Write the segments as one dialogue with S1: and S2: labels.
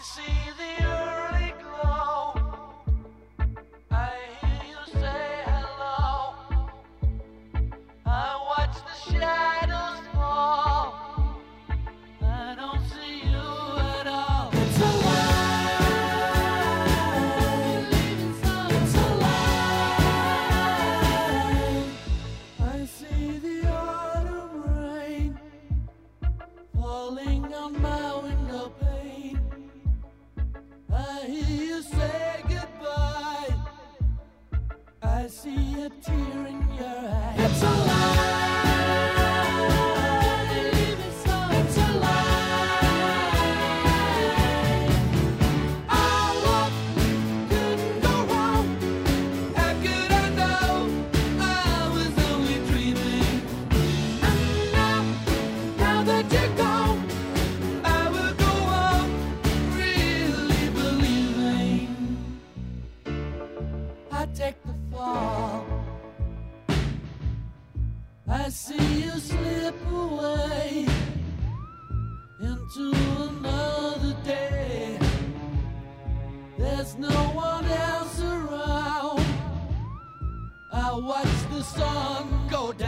S1: see. you say goodbye, I see a tear in your eye. fall. I see you slip away into another day. There's no one else around. I watch the sun go down.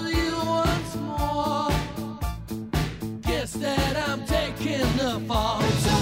S1: enough for.